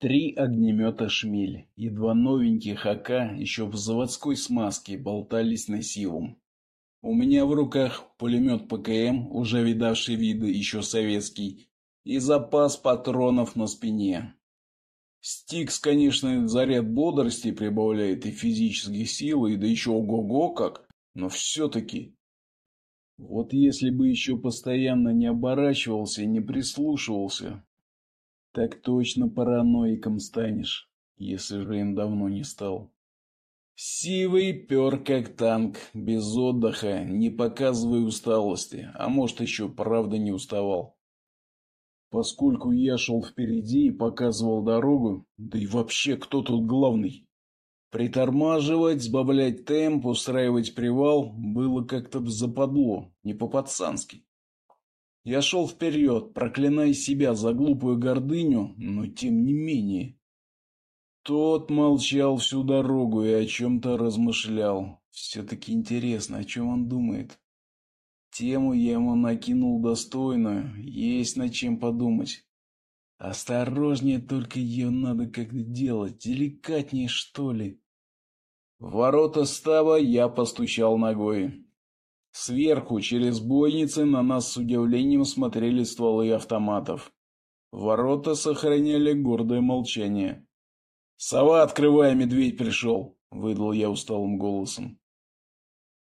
Три огнемета «Шмель» и два новеньких АК еще в заводской смазке болтались на силом. У меня в руках пулемет ПКМ, уже видавший виды еще советский, и запас патронов на спине. Стикс, конечно, заряд бодрости прибавляет и физических сил, и да еще ого-го как, но все-таки... Вот если бы еще постоянно не оборачивался и не прислушивался, так точно параноиком станешь, если же им давно не стал. Сивый пер как танк, без отдыха, не показывая усталости, а может еще правда не уставал. Поскольку я шел впереди и показывал дорогу, да и вообще кто тут главный? Притормаживать, сбавлять темп, устраивать привал было как-то западло, не по-пацански. Я шел вперед, проклиная себя за глупую гордыню, но тем не менее. Тот молчал всю дорогу и о чем-то размышлял. Все-таки интересно, о чем он думает. Тему я ему накинул достойную, есть над чем подумать. Осторожнее только ее надо как-то делать, деликатнее что ли. В ворота стаба я постучал ногой. Сверху, через бойницы, на нас с удивлением смотрели стволы автоматов. Ворота сохраняли гордое молчание. «Сова, открывай, медведь пришел!» — выдал я усталым голосом.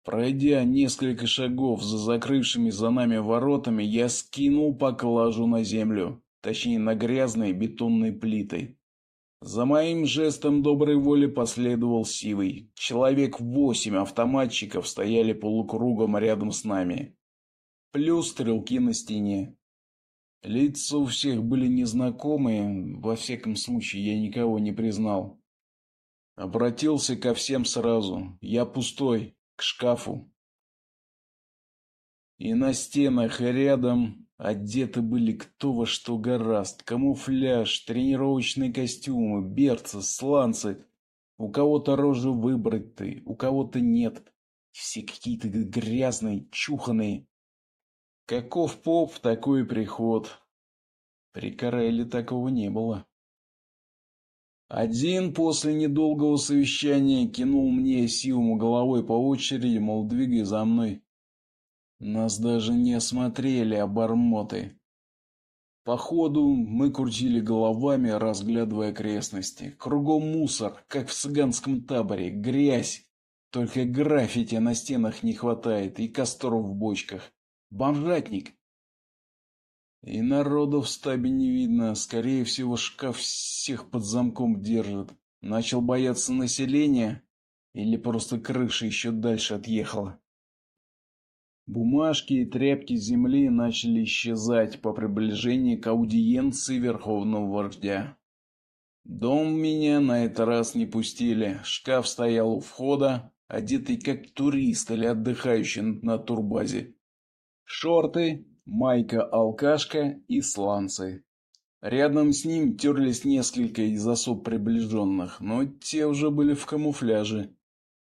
Пройдя несколько шагов за закрывшими за нами воротами, я скинул поклажу на землю, точнее на грязные бетонные плиты. За моим жестом доброй воли последовал Сивый. Человек восемь автоматчиков стояли полукругом рядом с нами. Плюс стрелки на стене. Лица у всех были незнакомые, во всяком случае я никого не признал. Обратился ко всем сразу. Я пустой к шкафу. И на стенах рядом одеты были кто во что гораст. Камуфляж, тренировочные костюмы, берцы, сланцы. У кого-то рожи выбриты, у кого-то нет. Все какие-то грязные, чуханные. Каков поп, такой приход. При Кареле такого не было. Один после недолгого совещания кинул мне силу головой по очереди, мол, двигай за мной. Нас даже не осмотрели обормоты. Походу, мы крутили головами, разглядывая окрестности. Кругом мусор, как в цыганском таборе, грязь. Только граффити на стенах не хватает и костров в бочках. Бомжатник. И народу в стабе не видно, скорее всего, шкаф всех под замком держит. Начал бояться населения или просто крыша еще дальше отъехала. Бумажки и тряпки земли начали исчезать по приближении к аудиенции Верховного Вождя. Дом меня на этот раз не пустили. Шкаф стоял у входа, одетый как турист или отдыхающий на турбазе. Шорты, майка-алкашка и сланцы. Рядом с ним терлись несколько из особ приближенных, но те уже были в камуфляже.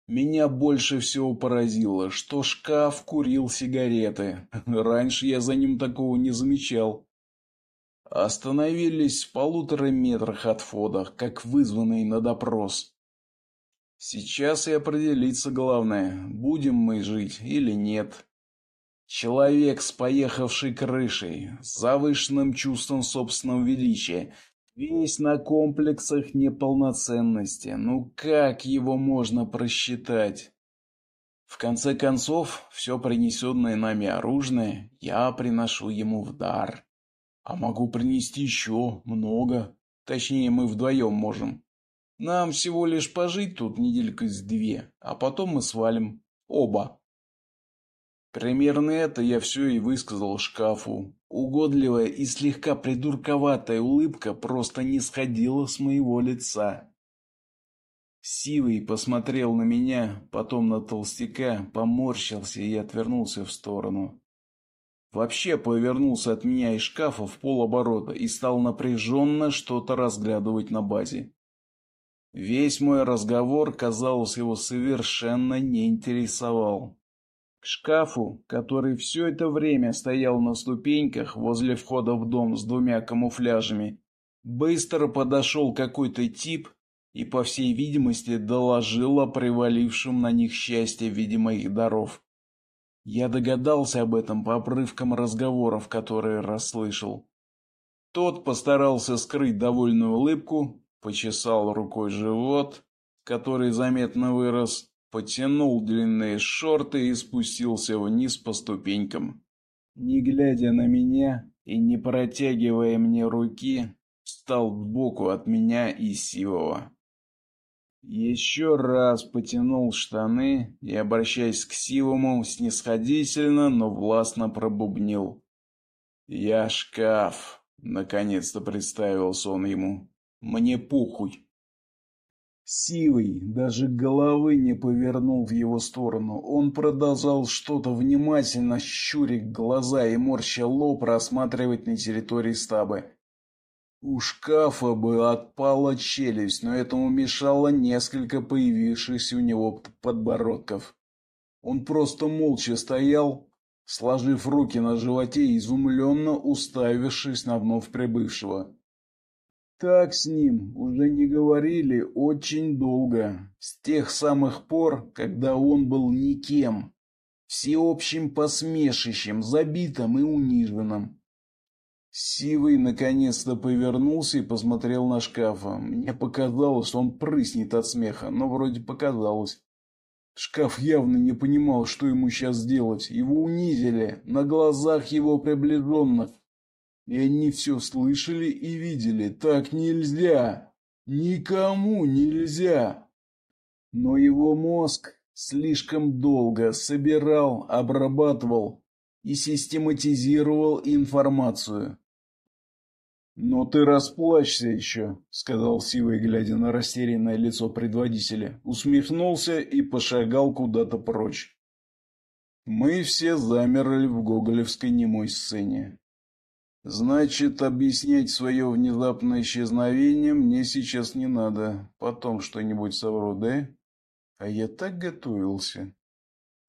Меня больше всего поразило, что шкаф курил сигареты. Раньше я за ним такого не замечал. Остановились в полутора метрах от входа, как вызванные на допрос. Сейчас и определиться главное, будем мы жить или нет. Человек с поехавшей крышей, с завышенным чувством собственного величия, весь на комплексах неполноценности. Ну как его можно просчитать? В конце концов, все принесенное нами оружие я приношу ему в дар. А могу принести еще много. Точнее, мы вдвоем можем. Нам всего лишь пожить тут неделька с две, а потом мы свалим. Оба. Примерно это я все и высказал шкафу. Угодливая и слегка придурковатая улыбка просто не сходила с моего лица. Сивый посмотрел на меня, потом на толстяка, поморщился и отвернулся в сторону. Вообще повернулся от меня из шкафа в полоборота и стал напряженно что-то разглядывать на базе. Весь мой разговор, казалось, его совершенно не интересовал. К шкафу, который все это время стоял на ступеньках возле входа в дом с двумя камуфляжами, Быстро подошел какой-то тип и, по всей видимости, доложил о привалившем на них счастье в виде моих даров. Я догадался об этом по обрывкам разговоров, которые расслышал. Тот постарался скрыть довольную улыбку, почесал рукой живот, который заметно вырос, потянул длинные шорты и спустился вниз по ступенькам. Не глядя на меня и не протягивая мне руки, встал сбоку от меня и Сивова. Еще раз потянул штаны и, обращаясь к Сивому, снисходительно, но властно пробубнил. «Я шкаф», — наконец-то представился он ему. «Мне похуй». Сивый даже головы не повернул в его сторону. Он продолжал что-то внимательно щурить глаза и морща лоб рассматривать на территории стабы. У шкафа бы отпала челюсть, но этому мешало несколько появившихся у него подбородков. Он просто молча стоял, сложив руки на животе изумленно уставившись на вновь прибывшего. Так с ним уже не говорили очень долго, с тех самых пор, когда он был никем, всеобщим посмешищем, забитым и униженным. Сивый наконец-то повернулся и посмотрел на шкафа. Мне показалось, что он прыснет от смеха, но вроде показалось. Шкаф явно не понимал, что ему сейчас делать. Его унизили на глазах его приближенных. И они все слышали и видели. Так нельзя. Никому нельзя. Но его мозг слишком долго собирал, обрабатывал и систематизировал информацию. «Но ты расплачься еще», — сказал Сивый, глядя на растерянное лицо предводителя, усмехнулся и пошагал куда-то прочь. Мы все замерли в гоголевской немой сцене. Значит, объяснять свое внезапное исчезновение мне сейчас не надо. Потом что-нибудь совру, да? А я так готовился.